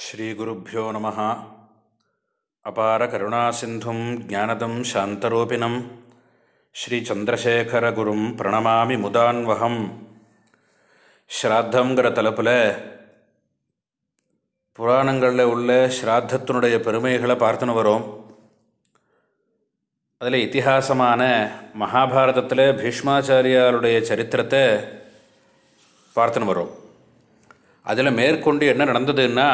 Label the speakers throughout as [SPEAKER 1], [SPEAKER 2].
[SPEAKER 1] ஸ்ரீகுருப்போ நம. அபார கருணாசிந்தும் ஜானதம் சாந்தரூபிணம். ஸ்ரீச்சந்திரசேகரகுரும் பிரணமாமி முதான்வகம். ஸ்ராத்தங்கிற தலைப்பில் புராணங்களில் உள்ள ஸ்ராத்தத்தினுடைய பெருமைகளை பார்த்துன்னு வரோம். அதில் இத்திஹாசமான மகாபாரதத்தில் பீஷ்மாச்சாரியாருடைய சரித்திரத்தை பார்த்துன்னு வரோம். அதில் மேற்கொண்டு என்ன நடந்ததுன்னா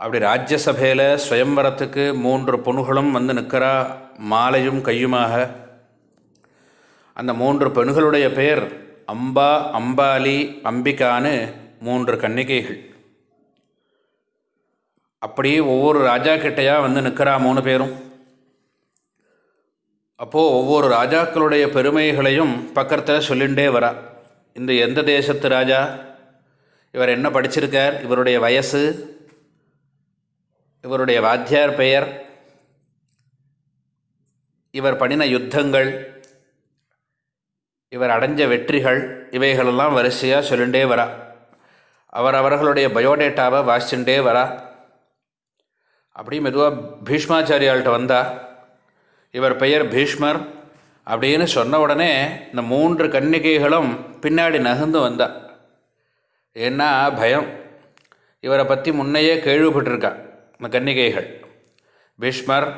[SPEAKER 1] அப்படி ராஜ்யசபையில் ஸ்வயம்வரத்துக்கு மூன்று பொண்ணுகளும் வந்து நிற்கிறா மாலையும் கையுமாக. அந்த மூன்று பெண்களுடைய பெயர் அம்பா அம்பாலி அம்பிகான்னு மூன்று கன்னிகைகள். அப்படியே ஒவ்வொரு ராஜா கிட்டையாக வந்து நிற்கிறா மூணு பேரும். அப்போது ஒவ்வொரு ராஜாக்களுடைய பெருமைகளையும் பக்கத்தில் சொல்லிகிட்டே வரா. இந்த எந்த தேசத்து ராஜா? இவர் என்ன படிச்சிருக்கார்? இவருடைய வயசு? இவருடைய வாத்தியார் பெயர்? இவர் பண்ணின யுத்தங்கள்? இவர் அடைஞ்ச வெற்றிகள்? இவைகளெல்லாம் வரிசையாக சொல்லிகிட்டே வரா. அவர் அவர்களுடைய பயோடேட்டாவை வாசிச்சுட்டே வரா. அப்படி மெதுவாக பீஷ்மாச்சாரியாள்கிட்ட வந்தா இவர் பெயர் பீஷ்மர் அப்படின்னு சொன்ன உடனே இந்த மூன்று கன்னிகைகளும் பின்னாடி நகர்ந்து வந்தா. ஏன்னா பயம். இவரை பற்றி முன்னையே கேள்விப்பட்டிருக்கா இந்த கன்னிகைகள். பீஷ்மர்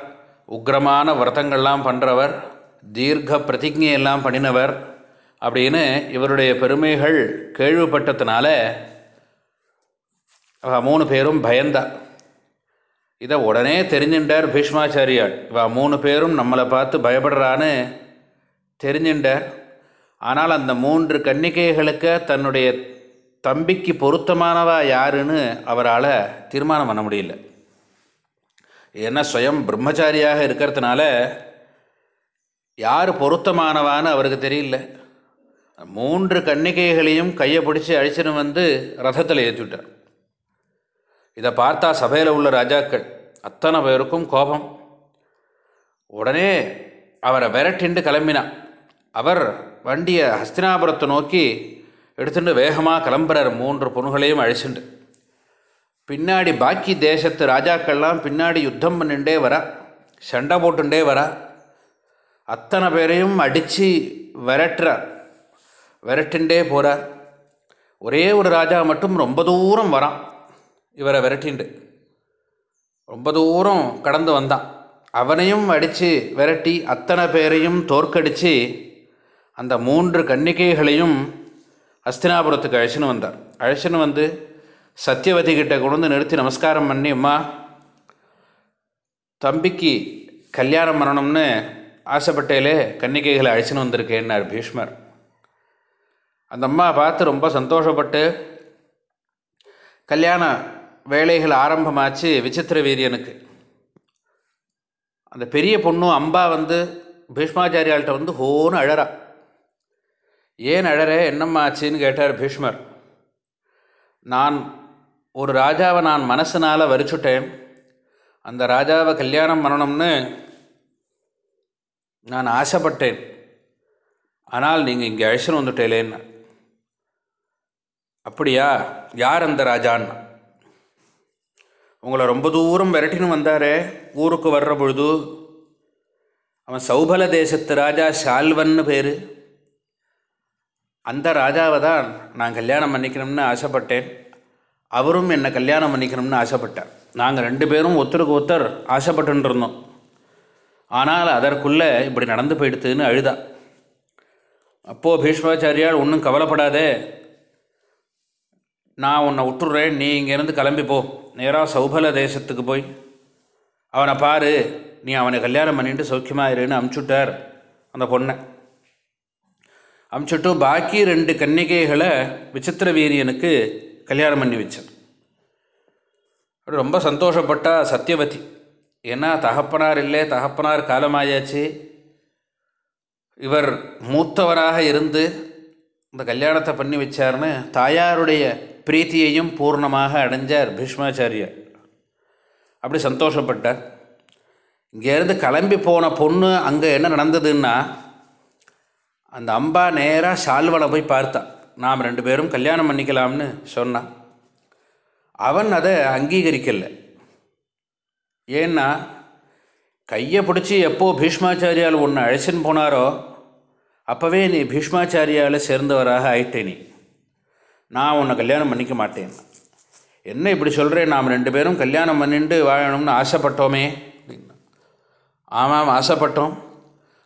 [SPEAKER 1] உக்ரமான விரதங்கள்லாம் பண்ணுறவர் தீர்க்க பிரதிஜையெல்லாம் பண்ணினவர் அப்படின்னு இவருடைய பெருமைகள் கேள்விப்பட்டதுனால மூணு பேரும் பயந்தா. இதை உடனே தெரிஞ்சின்றார் பீஷ்மாச்சாரியார். இவா மூணு பேரும் நம்மளை பார்த்து பயப்படுறான்னு தெரிஞ்சின்றார் ஆனால் அந்த மூன்று கன்னிகைகளுக்கு தன்னுடைய தம்பிக்கு பொருத்தமானவா யாருன்னு அவரால் தீர்மானம் பண்ண முடியல. ஏன்னா ஸ்வயம் பிரம்மச்சாரியாக இருக்கிறதுனால யார் பொருத்தமானவான்னு அவருக்கு தெரியல. மூன்று கன்னிகைகளையும் கையை பிடிச்சி அழிச்சுன்னு வந்து ரதத்தில் ஏற்றிவிட்டார் இதை பார்த்தா சபையில் உள்ள ராஜாக்கள் அத்தனை பேருக்கும் கோபம். உடனே அவரை விரட்டிண்டு கிளம்பினான். அவர் வண்டியை ஹஸ்தினாபுரத்தை நோக்கி எடுத்துட்டு வேகமாக கிளம்புறார். மூன்று பொண்ணுகளையும் அழிச்சுண்டு. பின்னாடி பாக்கி தேசத்து ராஜாக்கள்லாம் பின்னாடி யுத்தம் பண்ணிண்டே வரா. சண்டை போட்டுண்டே வரா. அத்தனை பேரையும் அடித்து விரட்டுறார் விரட்டுண்டே போகிறார் ஒரே ஒரு ராஜா மட்டும் ரொம்ப தூரம் வரான். இவரை விரட்டிண்டு. ரொம்ப தூரம் கடந்து வந்தான். அவனையும் அடித்து விரட்டி அத்தனை பேரையும் தோற்கடித்து அந்த மூன்று கன்னிகைகளையும் அஸ்தினாபுரத்துக்கு அழைச்சின்னு வந்தார். அழைச்சின்னு வந்து சத்தியவதி கிட்ட கொண்டு வந்து நிறுத்தி நமஸ்காரம் பண்ணி அம்மா தம்பிக்கு கல்யாணம் பண்ணணும்னு ஆசைப்பட்டேலே கன்னிகைகளை அழைச்சின்னு வந்திருக்கேன்னார் பீஷ்மர். அந்த அம்மா பார்த்து ரொம்ப சந்தோஷப்பட்டு கல்யாண வேலைகள் ஆரம்பமாச்சு விசித்திர வீரியனுக்கு. அந்த பெரிய பொண்ணும் அம்பா வந்து பீஷ்மாச்சாரியாள்கிட்ட வந்து ஹோன்னு அழறா. ஏன் அழற என்னம்மா ஆச்சுன்னு கேட்டார் பீஷ்மர். நான் ஒரு ராஜாவை நான் மனசினால் வரிச்சுட்டேன். அந்த ராஜாவை கல்யாணம் பண்ணணும்னு நான் ஆசைப்பட்டேன். ஆனால் நீங்கள் இங்கே அழைச்சின்னு வந்துட்டேலேன்னு அப்படியா? யார் அந்த ராஜான்னு? உங்களை ரொம்ப தூரம் விரட்டின்னு வந்தாரே ஊருக்கு வர்ற பொழுது. அவன் சௌபல தேசத்து ராஜா ஷால்வன்னு பேர். அந்த ராஜாவை தான் நான் கல்யாணம் பண்ணிக்கணும்னு ஆசைப்பட்டேன். அவரும் என்னை கல்யாணம் பண்ணிக்கணும்னு ஆசைப்பட்டார். நாங்கள் ரெண்டு பேரும் ஒருத்தருக்கு ஒருத்தர் ஆசைப்பட்டுருந்தோம் ஆனால் அதற்குள்ளே இப்படி நடந்து போயிடுத்துன்னு அழுதா. அப்போது பீஷ்மாச்சாரியால் ஒன்றும் கவலைப்படாதே. நான் உன்னை விட்டுறேன் நீ இங்கேருந்து கிளம்பி போ. நேராக சௌபல தேசத்துக்கு போய். அவனை பாரு. நீ அவனை கல்யாணம் பண்ணிட்டு சௌக்கியமாயிருன்னு அமுச்சுட்டார் அந்த பொண்ணை. அமுச்சுட்டு பாக்கி ரெண்டு கன்னிகைகளை விசித்திர வீரியனுக்கு கல்யாணம் பண்ணி வச்சான். ரொம்ப சந்தோஷப்பட்டா சத்தியவதி ஏன்னா தகப்பனார் இல்லை தகப்பனார் காலமாயாச்சு. இவர் மூத்தவராக இருந்து இந்த கல்யாணத்தை பண்ணி வச்சார்னு தாயாருடைய பிரீத்தியையும் பூர்ணமாக அடைஞ்சார் பீஷ்மாச்சாரியர். அப்படி சந்தோஷப்பட்டார். இங்கேருந்து கிளம்பி போன பொண்ணு அங்கே என்ன நடந்ததுன்னா அந்த அம்பா நேராக ஷால்வனை போய் பார்த்தான் நாம் ரெண்டு பேரும் கல்யாணம் பண்ணிக்கலாம்னு சொன்னான். அவன் அதை அங்கீகரிக்கலை. ஏன்னா கையை பிடிச்சி எப்போது பீஷ்மாச்சாரியால் ஒன்று அழைச்சின்னு போனாரோ அப்போவே நீ பீஷ்மாச்சாரியால் சேர்ந்தவராக ஆயிட்டே நீ. நான் உன்னை கல்யாணம் பண்ணிக்க மாட்டேன். என்ன இப்படி சொல்கிறேன் நாம் ரெண்டு பேரும் கல்யாணம் பண்ணிட்டு வாழணும்னு ஆசைப்பட்டோமே. அப்படின்னா ஆமாம் ஆசைப்பட்டோம்.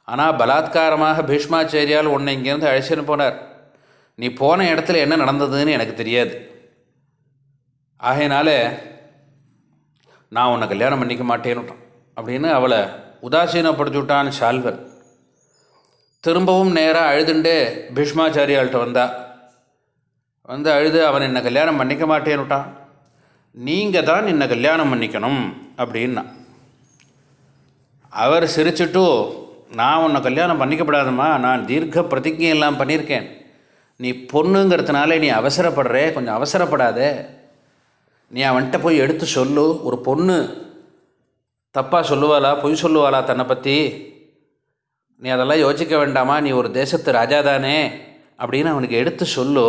[SPEAKER 1] ஆனால் பலாத்காரமாக பீஷ்மாச்சாரியால் உன்னை இங்கேருந்து அழைச்சின்னு போனார். நீ போன இடத்துல என்ன நடந்ததுன்னு எனக்கு தெரியாது. ஆகையினால நான் உன்னை கல்யாணம் பண்ணிக்க மாட்டேன்னுட்டான் அப்படின்னு அவளை உதாசீனப்படுத்தி விட்டான் ஷால்வன் திரும்பவும் நேராக அழுதுண்டே பீஷ்மாச்சாரியாள்கிட்ட வந்தா. வந்து அழுது அவன் என்னை கல்யாணம் பண்ணிக்க மாட்டேன்னுட்டான். நீங்கள் தான் என்னை கல்யாணம் பண்ணிக்கணும் அப்படின்னா. அவர் சிரிச்சுட்டு நான் உன்னை கல்யாணம் பண்ணிக்கப்படாதம்மா. நான் தீர்க்க பிரதிஜை எல்லாம் பண்ணியிருக்கேன். நீ பொண்ணுங்கிறதுனால நீ அவசரப்படுற கொஞ்சம் அவசரப்படாதே. நீ அவன்கிட்ட போய் எடுத்து சொல்லு. ஒரு பொண்ணு தப்பாக சொல்லுவாளா பொய் சொல்லுவாளா தன்னை பற்றி நீ அதெல்லாம் யோசிக்க வேண்டாமா? நீ ஒரு தேசத்து ராஜா தானே? அப்படின்னு அவனுக்கு எடுத்து சொல்லு.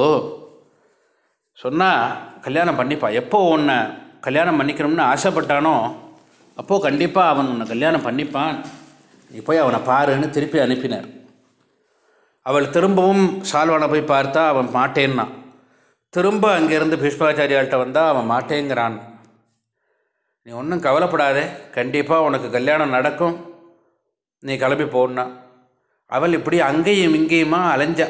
[SPEAKER 1] சொன்னால் கல்யாணம் பண்ணிப்பா. எப்போ உன்னை கல்யாணம் பண்ணிக்கணும்னு ஆசைப்பட்டானோ அப்போது கண்டிப்பாக அவன் உன்னை கல்யாணம் பண்ணிப்பான். நீ போய் அவனை பாருன்னு திருப்பி அனுப்பினார். அவள் திரும்பவும் சால்வனை போய் பார்த்தா அவன் மாட்டேன்னான். திரும்ப அங்கேருந்து பீஷ்மாச்சாரியாள்கிட்ட வந்தால் அவன் மாட்டேங்கிறான். நீ ஒன்றும் கவலைப்படாதே கண்டிப்பாக உனக்கு கல்யாணம் நடக்கும். நீ கிளம்பி போனா அவள் இப்படி அங்கேயும் இங்கேயுமா அலைஞ்சா.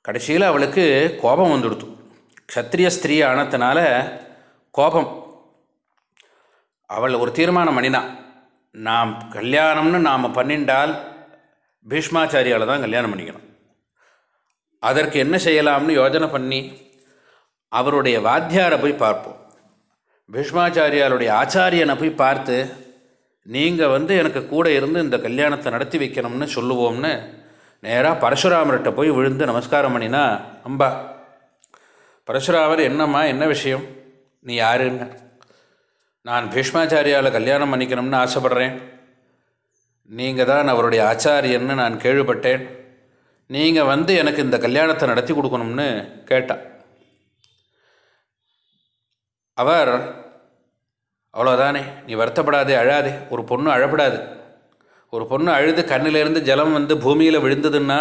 [SPEAKER 1] கடைசியில் அவளுக்கு கோபம் வந்துடுத்து. க்ஷத்ரிய ஸ்திரீ ஆனத்தினால கோபம். அவள் ஒரு தீர்மானம் பண்ணினான் நாம் கல்யாணம்னு நாம் பண்ணிண்டால் பீஷ்மாச்சாரியால் தான் கல்யாணம் பண்ணிக்கணும். அதற்கு என்ன செய்யலாம்னு யோஜனை பண்ணி அவருடைய வாத்தியாரை போய் பார்ப்போம். பீஷ்மாச்சாரியாருடைய ஆச்சாரியனை போய் பார்த்து நீங்கள் வந்து எனக்கு கூட இருந்து இந்த கல்யாணத்தை நடத்தி வைக்கணும்னு சொல்லுவோம்னு நேராக பரசுராமர்கிட்ட போய் விழுந்து நமஸ்காரம் பண்ணினா அம்பா பரசுராமர் என்னம்மா என்ன விஷயம்? நீ யாருன்னு நான் பீஷ்மாச்சாரியால் கல்யாணம் பண்ணிக்கணும்னு ஆசைப்பட்றேன். நீங்கள் தான் அவருடைய ஆச்சாரியன்னு நான் கேள்விப்பட்டேன். நீங்கள் வந்து எனக்கு இந்த கல்யாணத்தை நடத்தி கொடுக்கணும்னு கேட்டான் அவர் அவ்வளோதானே நீ வருத்தப்படாதே அழாதே ஒரு பொண்ணு அழப்படாது. ஒரு பொண்ணு அழுது கண்ணிலேருந்து ஜலம் வந்து பூமியில் விழுந்ததுன்னா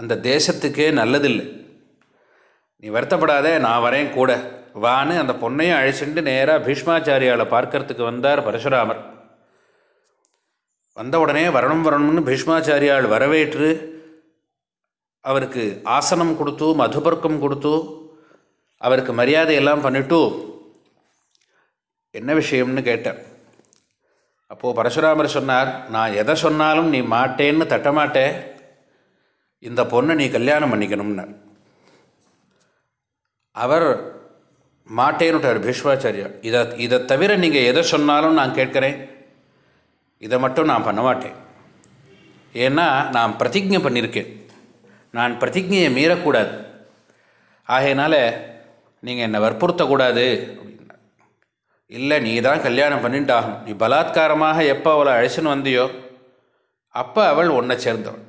[SPEAKER 1] அந்த தேசத்துக்கே நல்லதில்லை. நீ வருத்தப்படாதே நான் வரேன் கூட. வான்னு அந்த பொண்ணையும் அழைச்சிட்டு நேராக பீஷ்மாச்சாரியாவை பார்க்கறதுக்கு வந்தார் பரசுராமர். வந்த உடனே வரணும் வரணும்னு பீஷ்மாச்சாரியால் வரவேற்று அவருக்கு ஆசனம் கொடுத்து மதுபர்க்கம் கொடுத்து அவருக்கு மரியாதையெல்லாம் பண்ணிட்டு என்ன விஷயம்னு கேட்டார் அப்போது பரசுராமர் சொன்னார் நான் எதை சொன்னாலும் நீ மாட்டேன்னு தட்டமாட்டே. இந்த பொண்ணை நீ கல்யாணம் பண்ணிக்கணும்னார். அவர் மாட்டேன்னுட்டார் பீஷ்மாச்சாரியா இதை இதை தவிர நீங்கள் எதை சொன்னாலும் நான் கேட்குறேன். இதை மட்டும் நான் பண்ண மாட்டேன். ஏன்னா நான் பிரதிஜை பண்ணியிருக்கேன் நான் பிரதிஜையை மீறக்கூடாது. ஆகையினால நீங்கள் என்னை வற்புறுத்தக்கூடாது. அப்படின்னா இல்லை நீ தான் கல்யாணம் பண்ணிட்டாகணும் நீ பலாத்காரமாக எப்போ அவளை அழைச்சின்னு வந்தியோ அப்போ அவள் ஒன்றை சேர்ந்தவள்.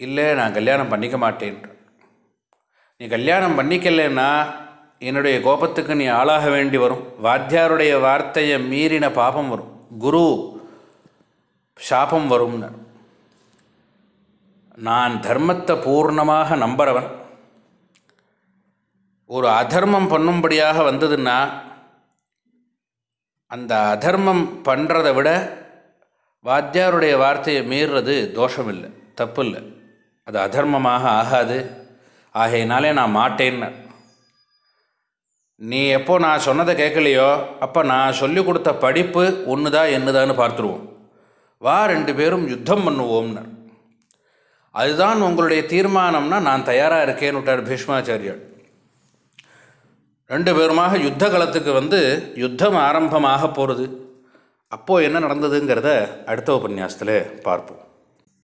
[SPEAKER 1] இல்லை நான் கல்யாணம் பண்ணிக்க மாட்டேன். நீ கல்யாணம் பண்ணிக்கலைன்னா என்னுடைய கோபத்துக்கு நீ ஆளாக வேண்டி வரும். வாத்தியாருடைய வார்த்தையை மீறின பாபம் வரும். குரு சாபம் வரும்னு. நான் தர்மத்தை பூர்ணமாக நம்புறவன். ஒரு அதர்மம் பண்ணும்படியாக வந்ததுன்னா அந்த அதர்மம் பண்ணுறதை விட வாத்தியாருடைய வார்த்தையை மீறுறது தோஷம் இல்லை தப்பு இல்லை அது அதர்மமாக ஆகாது. ஆகையினாலே நான் மாட்டேன்னு நீ எப்போ நான் சொன்னதை கேட்கலையோ அப்போ நான் சொல்லிக் கொடுத்த படிப்பு ஒன்று தான் என்னதான்னு பார்த்துருவோம். வா ரெண்டு பேரும் யுத்தம் பண்ணுவோம்னர் அதுதான் உங்களுடைய தீர்மானம்னா நான் தயாராக இருக்கேன்னு விட்டார் பீஷ்மாச்சாரியர். ரெண்டு பேருமாக யுத்த களத்துக்கு வந்து யுத்தம் ஆரம்பமாக போகிறது அப்போது என்ன நடந்ததுங்கிறத அடுத்த உபன்யாசத்தில் பார்ப்போம்.